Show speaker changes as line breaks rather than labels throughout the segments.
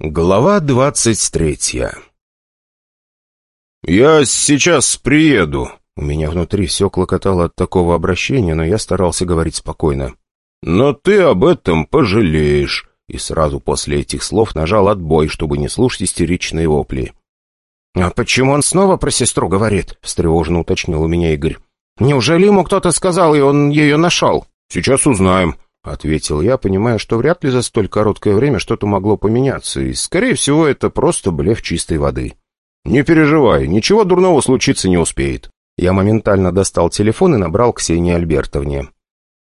Глава двадцать третья «Я сейчас приеду». У меня внутри все клокотало от такого обращения, но я старался говорить спокойно. «Но ты об этом пожалеешь». И сразу после этих слов нажал отбой, чтобы не слушать истеричные вопли.
«А почему он снова про сестру говорит?» — встревоженно уточнил у меня Игорь. «Неужели ему кто-то сказал, и он ее нашел?»
«Сейчас узнаем», — ответил я, понимая, что вряд ли за столь короткое время что-то могло поменяться, и, скорее всего, это просто блеф чистой воды. «Не переживай, ничего дурного случиться не успеет». Я моментально достал телефон и набрал Ксении Альбертовне.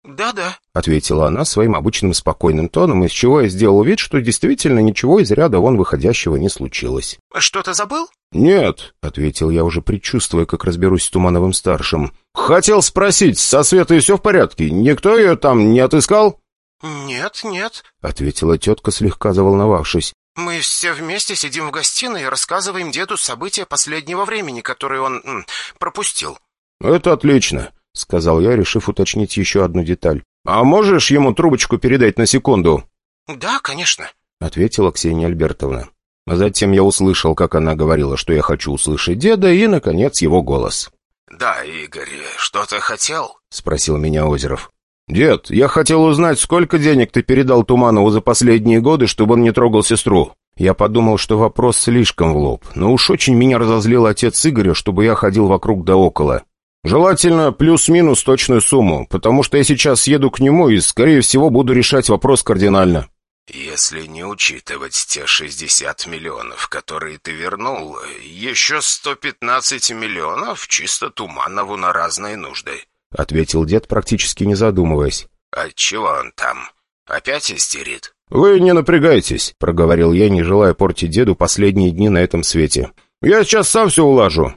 «Да-да», —
ответила она своим обычным спокойным тоном, из чего я сделал вид, что действительно ничего из ряда вон выходящего не случилось.
«Что-то забыл?»
«Нет», — ответил я, уже предчувствуя, как разберусь с Тумановым-старшим. «Хотел спросить, со Светой все в порядке? Никто ее там не отыскал?»
«Нет, нет», —
ответила тетка, слегка заволновавшись.
«Мы все вместе сидим в гостиной и рассказываем деду события последнего времени, которые он м, пропустил».
«Это отлично», — сказал я, решив уточнить еще одну деталь. «А можешь ему трубочку передать на секунду?»
«Да, конечно», —
ответила Ксения Альбертовна. А затем я услышал, как она говорила, что я хочу услышать деда, и, наконец, его голос.
«Да, Игорь, что-то хотел?»
— спросил меня Озеров. «Дед, я хотел узнать, сколько денег ты передал Туманову за последние годы, чтобы он не трогал сестру?» Я подумал, что вопрос слишком в лоб, но уж очень меня разозлил отец Игоря, чтобы я ходил вокруг да около. Желательно плюс-минус точную сумму, потому что я сейчас еду к нему и, скорее всего, буду решать вопрос кардинально.
«Если не учитывать те 60 миллионов, которые ты вернул, еще 115 миллионов чисто Туманову на разные нужды», —
ответил дед, практически не задумываясь.
«Отчего он там? Опять истерит?»
«Вы не напрягайтесь», — проговорил я, не желая портить деду последние дни на этом свете. «Я сейчас сам все улажу».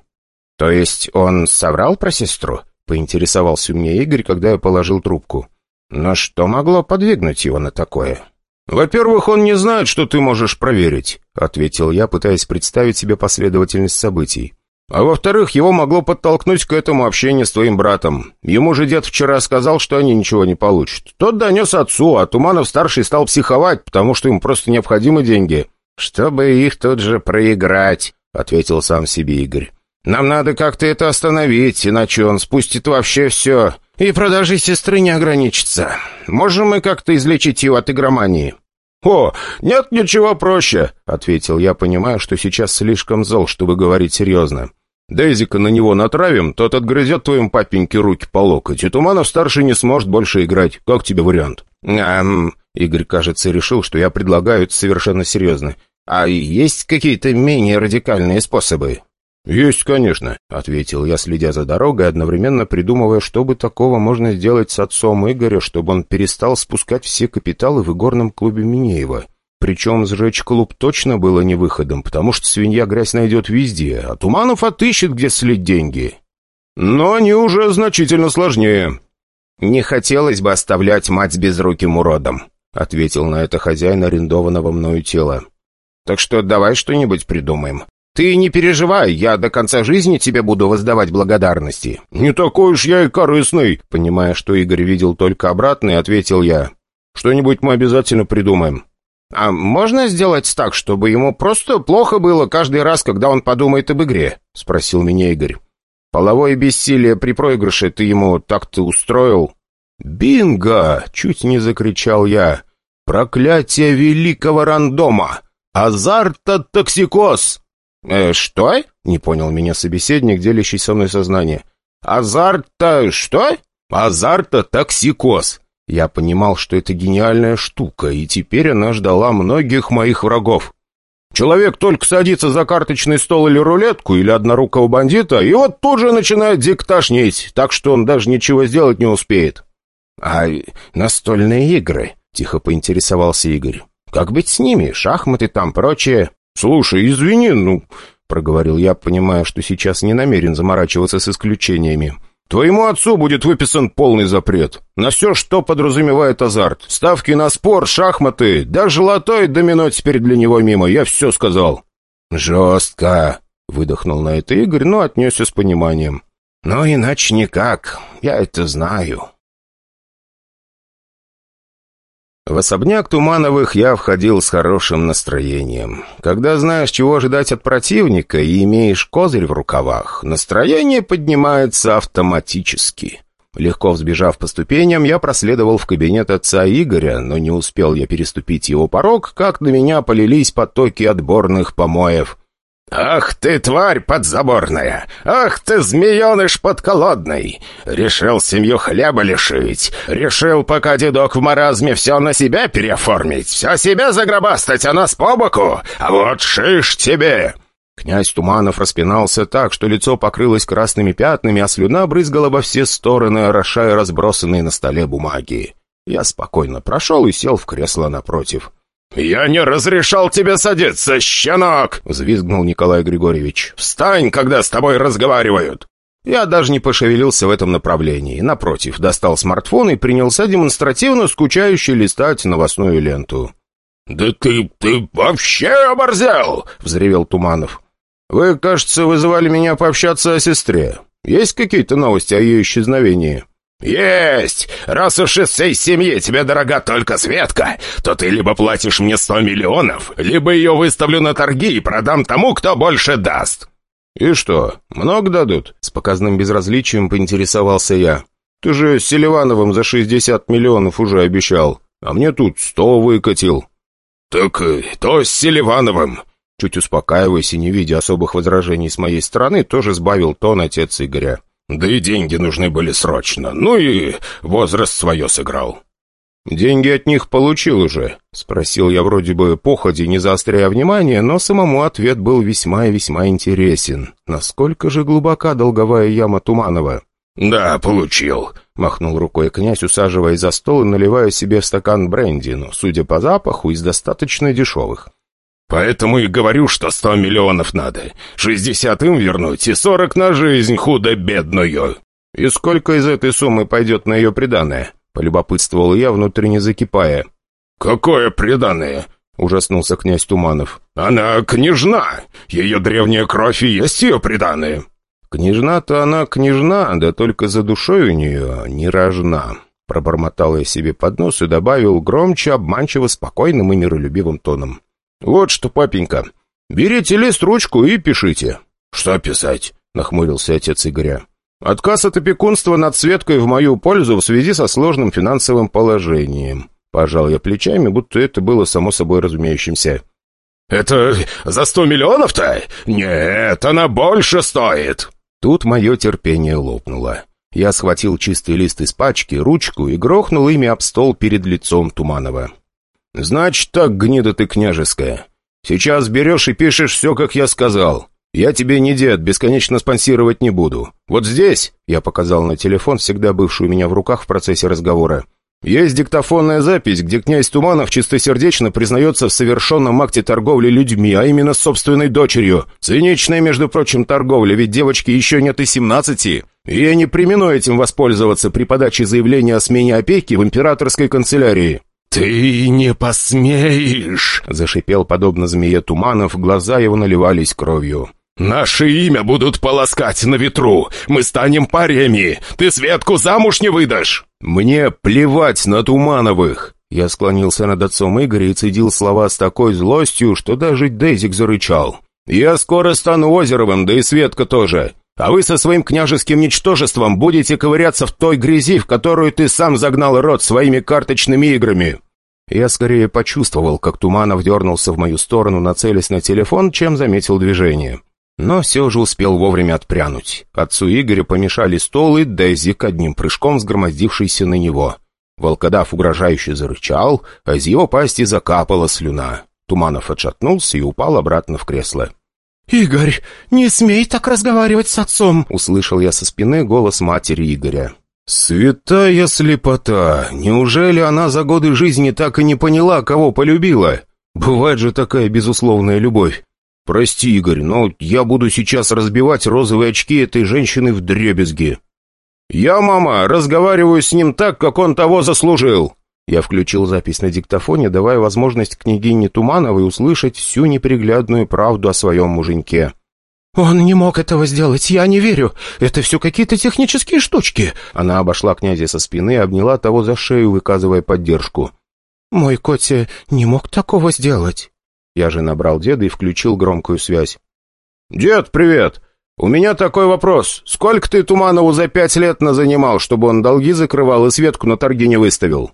«То есть он соврал про сестру?» — поинтересовался у меня Игорь, когда я положил трубку. «Но что могло подвигнуть его на такое?»
«Во-первых, он не знает, что ты можешь проверить», — ответил я, пытаясь представить себе последовательность событий. «А во-вторых, его могло подтолкнуть к этому общение с твоим братом. Ему же дед вчера сказал, что они ничего не получат. Тот донес отцу, а Туманов-старший стал психовать, потому что ему просто необходимы деньги».
«Чтобы их тут же проиграть», — ответил сам себе Игорь. «Нам надо как-то это остановить, иначе он спустит вообще все, и продажи сестры не ограничится. Можем мы как-то излечить его от игромании?»
«О, нет ничего проще», — ответил я, понимая, что сейчас слишком зол, чтобы говорить серьезно. «Дейзика на него натравим, тот отгрызет твоим папеньке руки по локоть, и Туманов-старший не сможет больше играть. Как тебе вариант?»
«Ам...» Игорь, кажется, решил, что я предлагаю это совершенно серьезно. «А есть какие-то менее радикальные способы?»
«Есть, конечно», — ответил я, следя за дорогой, одновременно придумывая, что бы такого можно сделать с отцом Игоря, чтобы он перестал спускать все капиталы в игорном клубе Минеева. Причем сжечь клуб точно было не выходом, потому что свинья грязь найдет везде, а Туманов отыщет, где слить деньги. Но они уже значительно сложнее.
«Не хотелось бы оставлять мать безруким уродом», — ответил на это хозяин арендованного мною тела. «Так что давай что-нибудь придумаем. «Ты не переживай, я до конца жизни тебе буду воздавать благодарности».
«Не такой уж я и корыстный», понимая, что Игорь видел только обратный, ответил я. «Что-нибудь мы обязательно придумаем».
«А можно сделать так, чтобы ему просто плохо было каждый раз, когда он подумает об игре?» — спросил меня Игорь. «Половое бессилие при проигрыше ты ему так-то устроил?»
«Бинго!» — чуть не закричал я. «Проклятие великого рандома! Азарта-токсикоз!»
«Э, что?» — не понял меня собеседник, делящий со мной сознание. «Азарт-то что?»
«Азарта токсикоз». Я понимал, что это гениальная штука, и теперь она ждала многих моих врагов. Человек только садится за карточный стол или рулетку, или однорукого бандита, и вот тут же начинает дикташнить, так что он даже ничего сделать не успеет.
«А настольные игры?» — тихо поинтересовался Игорь. «Как быть с ними? Шахматы там, прочее?»
«Слушай, извини, ну...» — проговорил я, понимая, что сейчас не намерен заморачиваться с исключениями. «Твоему отцу будет выписан полный запрет. На все, что подразумевает азарт. Ставки на спор, шахматы, даже лото и домино теперь для него мимо. Я все сказал».
«Жестко», — выдохнул на это Игорь, но отнесся с пониманием. «Но иначе никак. Я это знаю».
В особняк Тумановых я входил с хорошим настроением. Когда знаешь, чего ожидать от противника и имеешь козырь в рукавах, настроение поднимается автоматически. Легко взбежав по ступеням, я проследовал в кабинет отца Игоря, но не успел я переступить его порог, как на меня полились потоки отборных помоев.
«Ах ты, тварь подзаборная! Ах ты, змееныш подколодный! Решил семью хлеба лишить! Решил, пока дедок в маразме, все на себя переоформить, все себя загробастать, а нас по боку! А вот шиш тебе!»
Князь Туманов распинался так, что лицо покрылось красными пятнами, а слюна брызгала во все стороны, орошая разбросанные на столе бумаги. Я спокойно прошел и сел в кресло напротив.
«Я не разрешал тебе садиться, щенок!» — взвизгнул Николай Григорьевич. «Встань, когда с тобой разговаривают!»
Я даже не пошевелился в этом направлении. Напротив, достал смартфон и принялся демонстративно скучающе листать новостную ленту.
«Да ты... ты вообще оборзел!» — взревел Туманов.
«Вы, кажется, вызывали меня пообщаться о сестре. Есть какие-то новости о ее исчезновении?»
«Есть! Раз уж из всей семьи тебе дорога только Светка, то ты либо платишь мне сто миллионов, либо ее выставлю на торги и продам тому, кто больше даст».
«И что, много дадут?» С показным безразличием поинтересовался я. «Ты же Селивановым за шестьдесят миллионов уже обещал, а мне тут сто выкатил».
«Так э, то с Селивановым».
Чуть успокаиваясь и не видя особых возражений с моей стороны, тоже сбавил тон отец Игоря.
Да и деньги нужны были срочно. Ну и возраст свое сыграл».
«Деньги от них получил уже?» — спросил я вроде бы походе, не заостряя внимание, но самому ответ был весьма и весьма интересен. Насколько же глубока долговая яма Туманова?
«Да, получил», —
махнул рукой князь, усаживаясь за стол и наливая себе стакан бренди, но, судя по запаху, из достаточно дешевых.
Поэтому и говорю, что сто миллионов надо. Шестьдесят им вернуть и сорок на жизнь худо-бедную».
«И сколько из этой суммы пойдет на ее приданное?» — полюбопытствовал я, внутренне закипая.
«Какое приданное?» — ужаснулся князь Туманов. «Она княжна! Ее древняя кровь и есть ее приданное!»
«Княжна-то она княжна, да только за душой у нее не рожна!» Пробормотал я себе под нос и добавил громче, обманчиво спокойным и миролюбивым тоном. «Вот что, папенька, берите лист, ручку и пишите».
«Что писать?» — нахмурился отец Игоря.
«Отказ от опекунства над Светкой в мою пользу в связи со сложным финансовым положением». Пожал я плечами, будто это было само собой разумеющимся.
«Это за сто миллионов-то? Нет, она больше стоит!»
Тут мое терпение лопнуло. Я схватил чистый лист из пачки, ручку и грохнул ими об стол перед лицом Туманова. «Значит так, гнида ты княжеская. Сейчас берешь и пишешь все, как я сказал. Я тебе не дед, бесконечно спонсировать не буду. Вот здесь...» Я показал на телефон, всегда бывший у меня в руках в процессе разговора. «Есть диктофонная запись, где князь Туманов чистосердечно признается в совершенном акте торговли людьми, а именно собственной дочерью. Циничная, между прочим, торговля, ведь девочке еще нет и семнадцати. И я не примену этим воспользоваться при подаче заявления о смене опеки в императорской канцелярии».
«Ты не посмеешь!» — зашипел, подобно змее Туманов, глаза его наливались кровью. «Наше имя будут полоскать на ветру! Мы станем парями! Ты Светку замуж не выдашь!»
«Мне плевать на Тумановых!» Я склонился над отцом Игоря и цедил слова с такой злостью, что даже Дейзик зарычал. «Я скоро стану Озеровым, да и Светка тоже. А вы со своим княжеским ничтожеством будете ковыряться в той грязи, в которую ты сам загнал рот своими карточными играми». Я скорее почувствовал, как Туманов дернулся в мою сторону, нацелясь на телефон, чем заметил движение. Но все же успел вовремя отпрянуть. Отцу Игоря помешали стол и Дезик одним прыжком сгромоздившийся на него. Волкодав угрожающе зарычал, а из его пасти закапала слюна. Туманов отшатнулся и упал обратно в кресло.
«Игорь, не смей так разговаривать с отцом!»
Услышал я со спины голос матери Игоря. «Святая слепота! Неужели она за годы жизни так и не поняла, кого полюбила? Бывает же такая безусловная любовь. Прости, Игорь, но я буду сейчас разбивать розовые очки этой женщины в дребезги. Я, мама, разговариваю с ним так, как он того заслужил!» Я включил запись на диктофоне, давая возможность княгине Тумановой услышать всю неприглядную правду о своем муженьке.
«Он не мог этого сделать, я не верю. Это все какие-то технические штучки».
Она обошла князя со спины и обняла того за шею, выказывая поддержку.
Мой Котя не мог такого сделать».
Я же набрал деда и включил громкую связь.
«Дед, привет! У меня такой вопрос. Сколько ты Туманову за пять лет назанимал, чтобы он долги закрывал и Светку на торги не выставил?»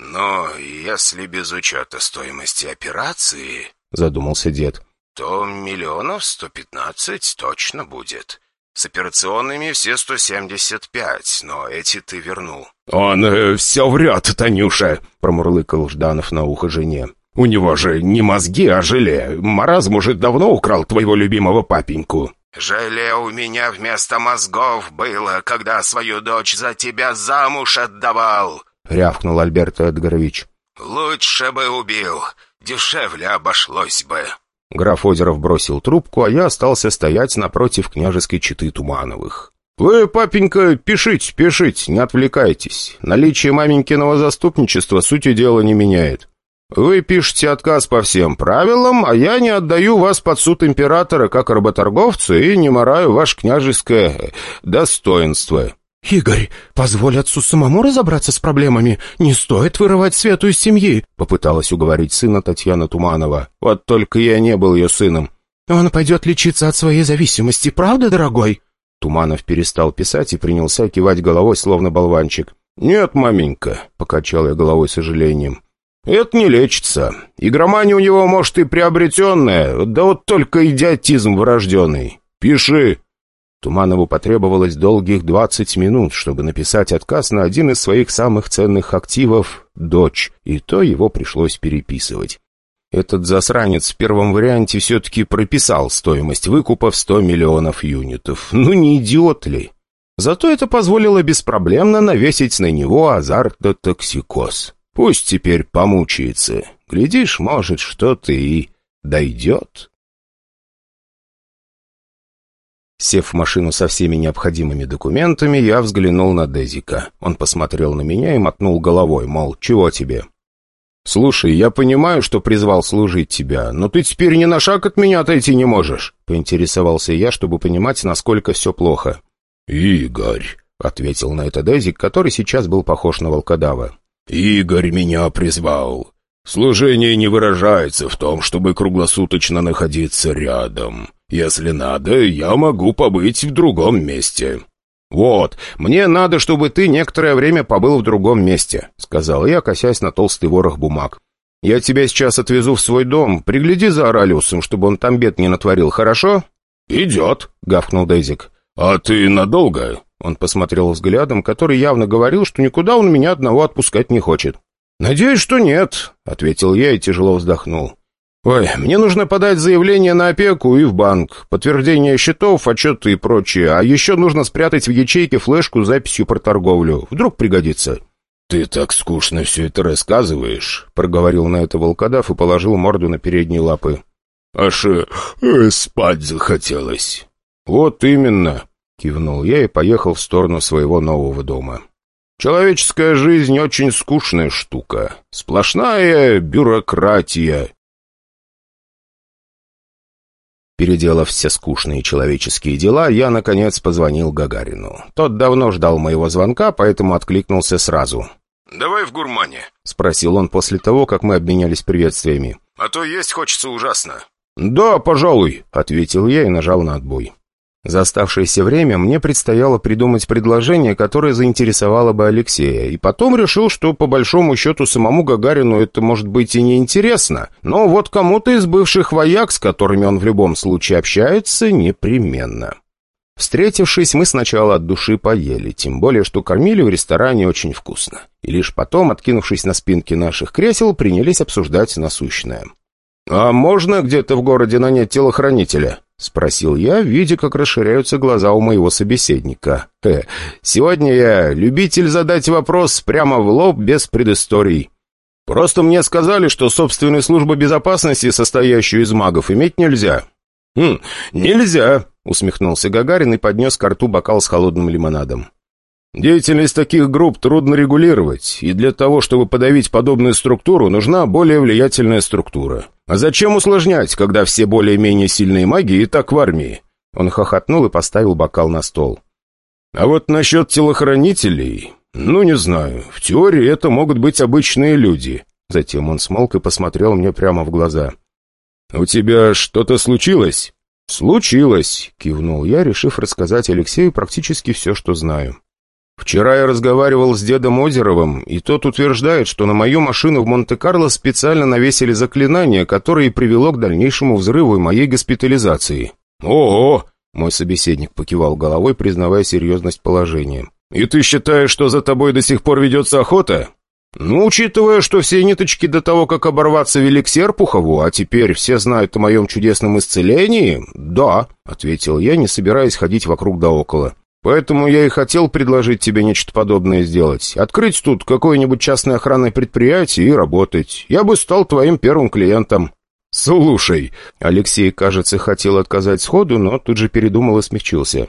«Но если без учета стоимости операции...»
— задумался дед.
«То миллионов сто пятнадцать точно будет. С операционными все сто семьдесят пять, но эти ты вернул».
«Он э, все врет, Танюша!» — промурлыкал Жданов на ухо жене. «У него же не мозги, а желе. Маразм уже давно украл твоего любимого папеньку».
«Желе у меня вместо мозгов было, когда свою дочь за тебя замуж отдавал!»
— рявкнул Альберт Эдгарович.
«Лучше бы убил. Дешевле обошлось бы».
Граф Озеров бросил трубку, а я остался стоять напротив княжеской четы Тумановых.
«Вы, папенька, пишите, пишите, не отвлекайтесь. Наличие маменькиного заступничества сути дела не меняет. Вы пишете отказ по всем правилам, а я не отдаю вас под суд императора как работорговца и не мораю ваше княжеское достоинство».
«Игорь, позволь отцу самому разобраться с проблемами. Не стоит вырывать Свету из семьи», —
попыталась уговорить сына Татьяна Туманова. «Вот только я не был ее сыном».
«Он пойдет лечиться от своей зависимости, правда, дорогой?»
Туманов перестал писать и принялся кивать головой, словно болванчик.
«Нет, маменька», — покачал я головой с сожалением. «Это не лечится. Игромания у него, может, и приобретенная, да вот только идиотизм врожденный. Пиши».
Туманову потребовалось долгих двадцать минут, чтобы написать отказ на один из своих самых ценных активов — дочь, и то его пришлось переписывать. Этот засранец в первом варианте все-таки прописал стоимость выкупа в сто миллионов юнитов. Ну не идиот ли? Зато это позволило беспроблемно навесить на него азарт-токсикоз. Пусть теперь помучается. Глядишь, может, что-то и дойдет. Сев в машину со всеми необходимыми документами, я взглянул на Дезика. Он посмотрел на меня и мотнул головой, мол, чего тебе? «Слушай, я понимаю, что призвал служить тебя, но ты теперь ни на шаг от меня отойти не можешь», — поинтересовался я, чтобы понимать, насколько все плохо.
«Игорь», — ответил на это Дезик, который сейчас был похож на волкодава. «Игорь меня призвал. Служение не выражается в том, чтобы круглосуточно находиться рядом. Если надо, я могу побыть в другом месте».
«Вот, мне надо, чтобы ты некоторое время побыл в другом месте», — сказал я, косясь на толстый ворох бумаг. «Я тебя сейчас отвезу в свой дом. Пригляди за Оралиусом, чтобы он там бед не натворил, хорошо?»
«Идет», —
гавкнул Дейзик.
«А ты надолго?»
Он посмотрел взглядом, который явно говорил, что никуда он меня одного отпускать не хочет. «Надеюсь, что нет», — ответил я и тяжело вздохнул. «Ой, мне нужно подать заявление на опеку и в банк, подтверждение счетов, отчеты и прочее, а еще нужно спрятать в ячейке флешку с записью про торговлю. Вдруг пригодится».
«Ты так скучно все это рассказываешь», —
проговорил на это волкодав и положил морду на передние лапы.
«Аж э, спать захотелось».
«Вот именно», — кивнул я и поехал в сторону своего нового дома. «Человеческая жизнь очень скучная штука. Сплошная бюрократия». Переделав все скучные человеческие дела, я, наконец, позвонил Гагарину. Тот давно ждал моего звонка, поэтому откликнулся сразу.
«Давай в гурмане», —
спросил он после того, как мы обменялись приветствиями.
«А то есть хочется ужасно».
«Да, пожалуй», — ответил я и нажал на отбой. За оставшееся время мне предстояло придумать предложение, которое заинтересовало бы Алексея, и потом решил, что по большому счету самому Гагарину это может быть и неинтересно, но вот кому-то из бывших вояк, с которыми он в любом случае общается, непременно. Встретившись, мы сначала от души поели, тем более, что кормили в ресторане очень вкусно. И лишь потом, откинувшись на спинки наших кресел, принялись обсуждать насущное. «А можно где-то в городе нанять телохранителя?» — спросил я, видя, как расширяются глаза у моего собеседника. «Э, сегодня я любитель задать вопрос прямо в лоб, без предысторий. Просто мне сказали, что собственную службу безопасности, состоящую из магов, иметь нельзя». «Хм, нельзя», — усмехнулся Гагарин и поднес к рту бокал с холодным лимонадом. Деятельность таких групп трудно регулировать, и для того, чтобы подавить подобную структуру, нужна более влиятельная структура. А зачем усложнять, когда все более-менее сильные маги и так в армии? Он хохотнул и поставил бокал на стол. А вот насчет телохранителей... Ну, не знаю. В теории это могут быть обычные люди.
Затем он смолк и посмотрел мне прямо в глаза.
«У тебя что-то случилось?»
«Случилось», — кивнул я, решив рассказать Алексею практически все, что знаю. «Вчера я разговаривал с дедом Озеровым, и тот утверждает, что на мою машину в Монте-Карло специально навесили заклинание, которое и привело к дальнейшему взрыву и моей госпитализации».
«Ого!»
— мой собеседник покивал головой, признавая серьезность положения.
«И ты считаешь, что за тобой до сих пор ведется охота?»
«Ну, учитывая, что все ниточки до того, как оборваться, вели к Серпухову, а теперь все знают о моем чудесном исцелении, да», — ответил я, не собираясь ходить вокруг да около. «Поэтому я и хотел предложить тебе нечто подобное сделать. Открыть тут какое-нибудь частное охранное предприятие и работать. Я бы стал твоим первым клиентом».
«Слушай», —
Алексей, кажется, хотел отказать сходу, но тут же передумал и смягчился.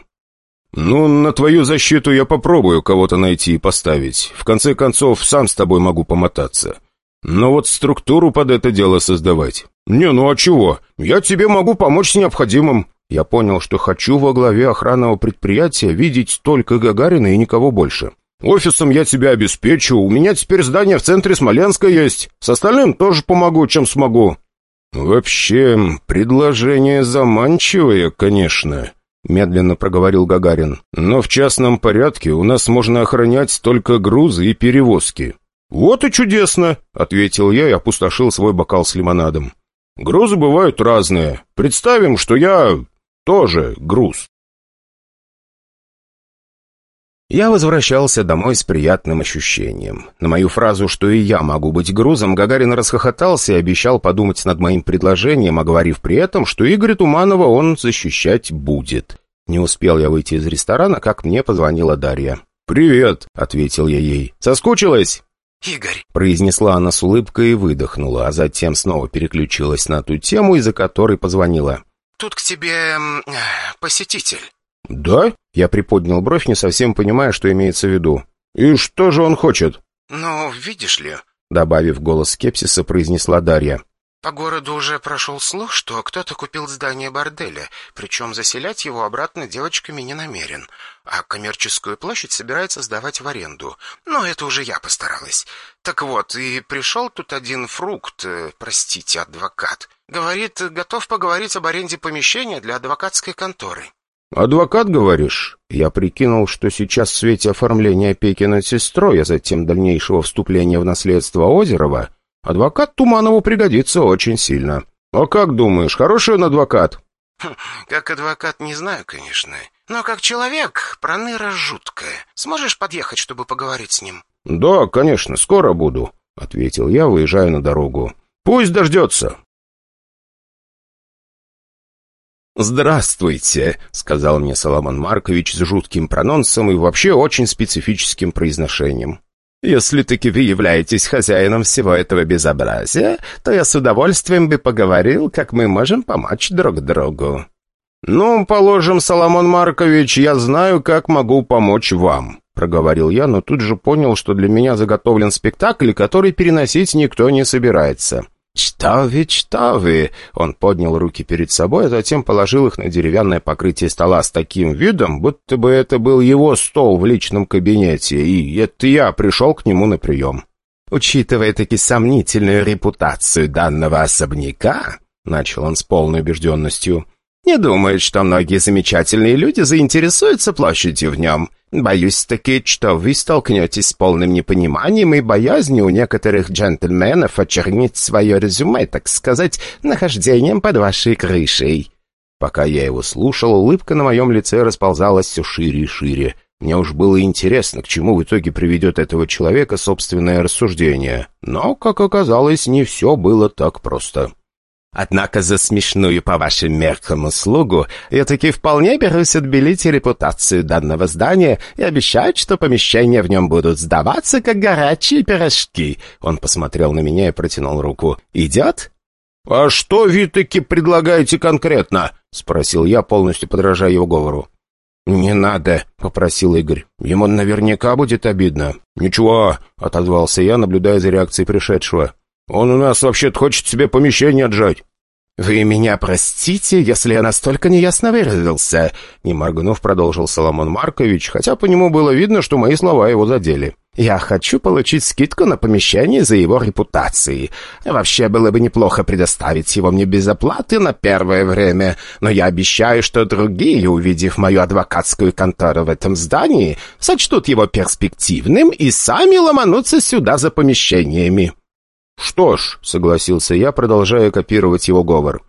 «Ну, на твою защиту я попробую кого-то найти и поставить. В конце концов, сам с тобой могу помотаться. Но вот структуру под это дело создавать. Не, ну а чего? Я тебе могу помочь с необходимым».
Я понял, что хочу во главе охранного предприятия видеть только Гагарина и никого больше.
«Офисом я тебя обеспечу. У меня теперь здание в центре Смоленска есть. С остальным тоже помогу, чем смогу».
«Вообще, предложение заманчивое, конечно». — медленно проговорил Гагарин. «Но в частном порядке у нас можно охранять только грузы и перевозки».
«Вот и чудесно!» — ответил я и опустошил свой бокал с лимонадом. «Грузы бывают разные. Представим, что я тоже груз».
Я возвращался домой с приятным ощущением. На мою фразу, что и я могу быть грузом, Гагарин расхохотался и обещал подумать над моим предложением, оговорив при этом, что Игоря Туманова он защищать будет. Не успел я выйти из ресторана, как мне позвонила Дарья.
«Привет», —
ответил я ей. «Соскучилась?»
«Игорь», —
произнесла она с улыбкой и выдохнула, а затем снова переключилась на ту тему, из-за которой позвонила.
«Тут к тебе посетитель».
«Да?» — я приподнял бровь, не совсем понимая, что имеется в виду. «И что же он хочет?»
«Ну, видишь ли...»
— добавив голос скепсиса, произнесла Дарья.
«По городу уже прошел слух, что кто-то купил здание борделя, причем заселять его обратно девочками не намерен, а коммерческую площадь собирается сдавать в аренду. Но это уже я постаралась. Так вот, и пришел тут один фрукт, э, простите, адвокат. Говорит, готов поговорить об аренде помещения для адвокатской конторы».
«Адвокат, говоришь?» Я прикинул, что сейчас в свете оформления опеки над сестрой, а затем дальнейшего вступления в наследство Озерова, адвокат Туманову пригодится очень сильно. «А как думаешь, хороший он адвокат?»
хм, «Как адвокат не знаю, конечно. Но как человек, проныра жуткая. Сможешь подъехать, чтобы поговорить с ним?»
«Да, конечно, скоро буду», — ответил я, выезжая на дорогу. «Пусть дождется». «Здравствуйте», — сказал мне Соломон Маркович с жутким прононсом и вообще очень специфическим произношением. «Если таки вы являетесь хозяином всего этого безобразия, то я с удовольствием бы поговорил, как мы можем помочь друг другу». «Ну, положим, Соломон Маркович, я знаю, как могу помочь вам», — проговорил я, но тут же понял, что для меня заготовлен спектакль, который переносить никто не собирается. «Что вы, что вы?» Он поднял руки перед собой, а затем положил их на деревянное покрытие стола с таким видом, будто бы это был его стол в личном кабинете, и это я пришел к нему на прием. «Учитывая таки сомнительную репутацию данного особняка», — начал он с полной убежденностью, «не думает, что многие замечательные люди заинтересуются площадью в нем». Боюсь таки, что вы столкнетесь с полным непониманием и боязнью у некоторых джентльменов очернить свое резюме, так сказать, нахождением под вашей крышей». Пока я его слушал, улыбка на моем лице расползалась все шире и шире. Мне уж было интересно, к чему в итоге приведет этого человека собственное рассуждение. Но, как оказалось, не все было так просто. Однако за смешную по вашим меркам услугу я таки вполне берусь отбелить репутацию данного здания и обещаю, что помещения в нем будут сдаваться, как горячие пирожки». Он посмотрел на меня и протянул руку. «Идет?»
«А что вы таки предлагаете конкретно?» — спросил я, полностью подражая его говору.
«Не надо», — попросил Игорь. «Ему наверняка будет обидно».
«Ничего», — отозвался я, наблюдая за реакцией пришедшего. Он у нас вообще-то хочет себе помещение отжать».
«Вы меня простите, если я настолько неясно выразился», — не моргнув, продолжил Соломон Маркович, хотя по нему было видно, что мои слова его задели.
Я хочу получить скидку на помещение за его репутацией. Вообще было бы неплохо предоставить его мне без оплаты на первое время, но я обещаю, что другие, увидев мою адвокатскую контору в этом здании, сочтут его перспективным и сами ломанутся сюда за помещениями».
«Что ж», — согласился я, продолжая копировать его говор,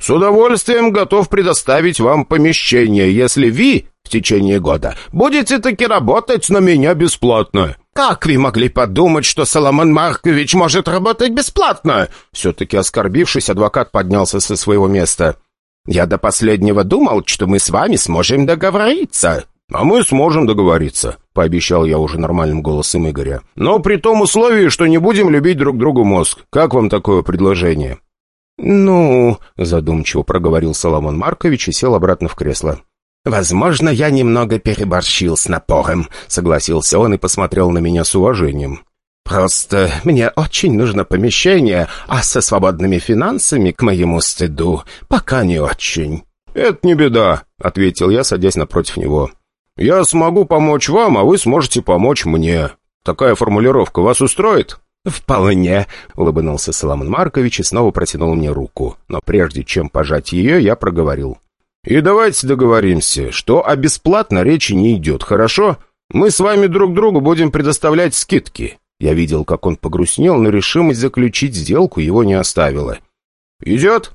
«с удовольствием готов предоставить вам помещение, если вы в течение года будете таки работать на меня бесплатно».
«Как вы могли подумать, что Соломон Маркович может работать бесплатно?»
Все-таки оскорбившись, адвокат поднялся со своего места.
«Я до последнего думал, что мы с вами сможем договориться».
«А мы сможем договориться», — пообещал я уже нормальным голосом Игоря. «Но при том условии, что не будем любить друг другу мозг. Как вам такое предложение?»
«Ну...» — задумчиво проговорил Соломон Маркович и сел обратно в кресло. «Возможно, я немного переборщил с напором», — согласился он и посмотрел на меня с уважением. «Просто мне очень нужно помещение, а со свободными финансами, к моему стыду, пока не очень».
«Это не беда», — ответил я, садясь напротив него. «Я смогу помочь вам, а вы сможете помочь мне. Такая формулировка вас устроит?»
«Вполне», — улыбнулся Соломон Маркович и снова протянул мне руку. Но прежде чем пожать ее, я проговорил.
И давайте договоримся, что о бесплатно речи не идет, хорошо? Мы с вами друг другу будем предоставлять скидки». Я видел, как он погрустнел, но решимость заключить сделку его не оставила. «Идет?»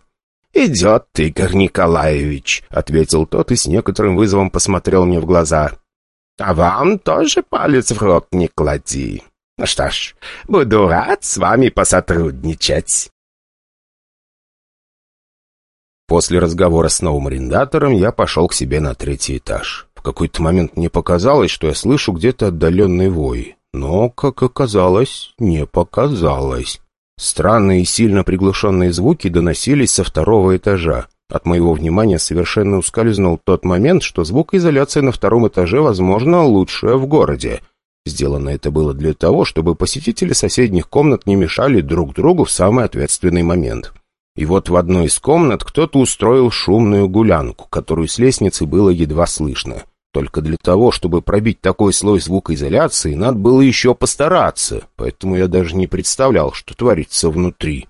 «Идет, Игорь Николаевич», — ответил тот и с некоторым вызовом посмотрел мне в глаза. «А вам тоже палец в рот не клади. Ну что ж, буду рад с вами посотрудничать».
После разговора с новым арендатором я пошел к себе на третий этаж. В какой-то момент мне показалось, что я слышу где-то отдаленный вой. Но, как оказалось, не показалось. Странные и сильно приглушенные звуки доносились со второго этажа. От моего внимания совершенно ускользнул тот момент, что звукоизоляция на втором этаже, возможно, лучшая в городе. Сделано это было для того, чтобы посетители соседних комнат не мешали друг другу в самый ответственный момент. И вот в одной из комнат кто-то устроил шумную гулянку, которую с лестницы было едва слышно. Только для того, чтобы пробить такой слой звукоизоляции, надо было еще постараться, поэтому я даже не представлял, что творится внутри.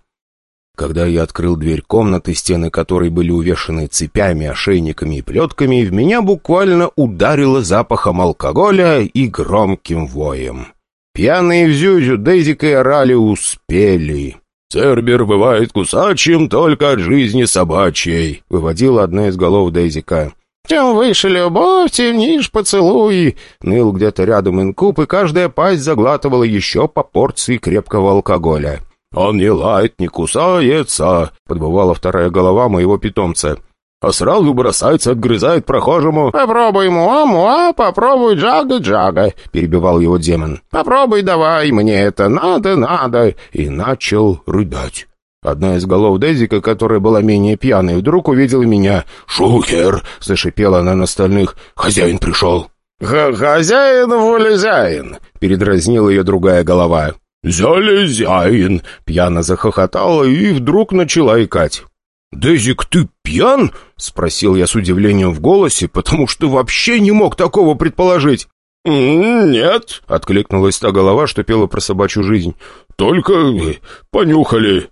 Когда я открыл дверь комнаты, стены которой были увешаны цепями, ошейниками и плетками, в меня буквально ударило запахом алкоголя и громким воем. Пьяные в зюзю Дейзика и орали «Успели!» «Цербер бывает кусачим только от жизни собачьей», — выводила одна из голов Дейзика.
«Чем выше любовь, тем ниже поцелуй!»
Ныл где-то рядом инкуб, и каждая пасть заглатывала еще по порции крепкого алкоголя. «Он не лает, не кусается!» — подбывала вторая голова моего питомца а сразу бросается, отгрызает прохожему.
«Попробуй муа-муа, попробуй джага-джага», — перебивал его демон. «Попробуй давай, мне это надо, надо»,
и начал рыдать. Одна из голов Дезика, которая была менее пьяной, вдруг увидела меня. «Шухер!» — зашипела она на остальных. «Хозяин пришел!»
«Хозяин вулезяин!» — передразнила ее другая голова.
«Залезяин!» — пьяно захохотала и вдруг начала икать. «Дезик, ты пьян?» — спросил я с удивлением в голосе, потому что вообще не мог такого предположить.
«Нет», —
откликнулась та голова, что пела про собачью жизнь. «Только понюхали».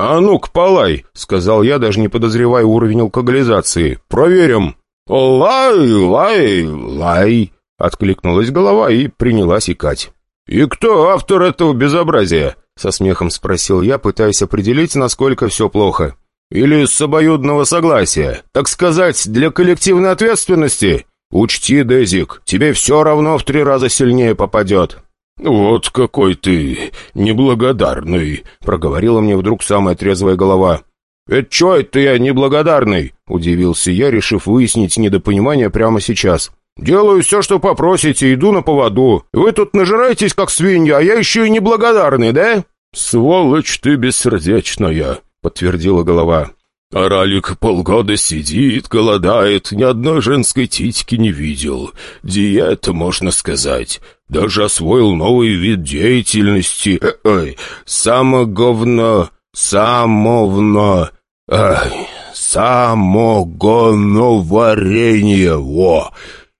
«А ну-ка, полай», — сказал я, даже не подозревая уровень алкоголизации. «Проверим».
«Лай, лай, лай», —
откликнулась голова и принялась икать. «И кто автор этого безобразия?» — со смехом спросил я, пытаясь определить, насколько все плохо. Или с обоюдного согласия, так сказать, для коллективной ответственности? Учти, Дезик, тебе все равно в три раза сильнее попадет». «Вот какой ты неблагодарный», — проговорила мне вдруг самая трезвая голова. «Это что это я неблагодарный?» — удивился я, решив выяснить недопонимание прямо сейчас. «Делаю все, что попросите, иду на поводу. Вы тут нажираетесь, как свинья, а я еще и неблагодарный, да?» «Сволочь ты бессердечная», — подтвердила голова. «А Ралик полгода сидит, голодает, ни одной женской титьки не видел. Диета, можно сказать. Даже освоил новый вид деятельности. Э Ой, самоговно, самовно... Ай, самогоноварение, во!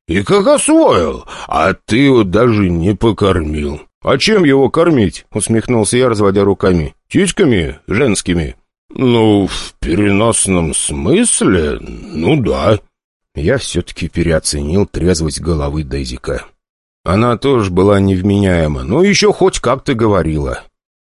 «И как освоил, а ты его даже не покормил».
«А чем его кормить?» — усмехнулся я, разводя руками. «Титьками женскими?»
«Ну, в переносном смысле, ну да».
Я все-таки переоценил трезвость головы Дейзика. Она тоже была невменяема, но еще хоть как-то говорила.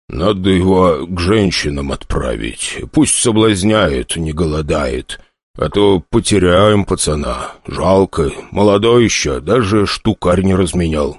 «Надо его к женщинам отправить. Пусть соблазняет, не голодает. А то потеряем пацана. Жалко. Молодой еще, даже штукарь не разменял».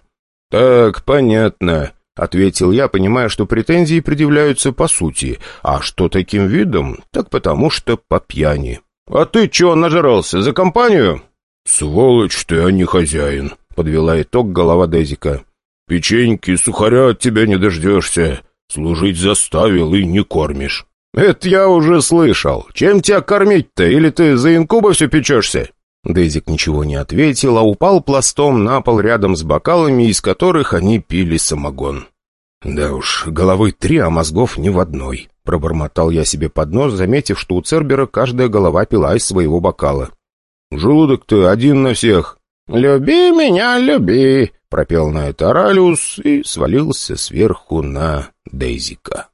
«Так, понятно», — ответил я, понимая, что претензии предъявляются по сути. «А что таким видом? Так потому что по пьяни». «А ты чего нажрался? За компанию?»
«Сволочь ты, а не хозяин», —
подвела итог голова Дезика.
«Печеньки, сухаря от тебя не дождешься. Служить заставил и не кормишь».
«Это я уже слышал. Чем тебя кормить-то? Или ты за инкуба все печешься?» Дезик ничего не ответил, а упал пластом на пол рядом с бокалами, из которых они пили самогон. «Да уж, головы три, а мозгов ни в одной», — пробормотал я себе под нос, заметив, что у Цербера каждая голова пила из своего бокала. «Желудок-то один на всех». «Люби меня, люби», — пропел на это Оралиус и свалился сверху на Дейзика.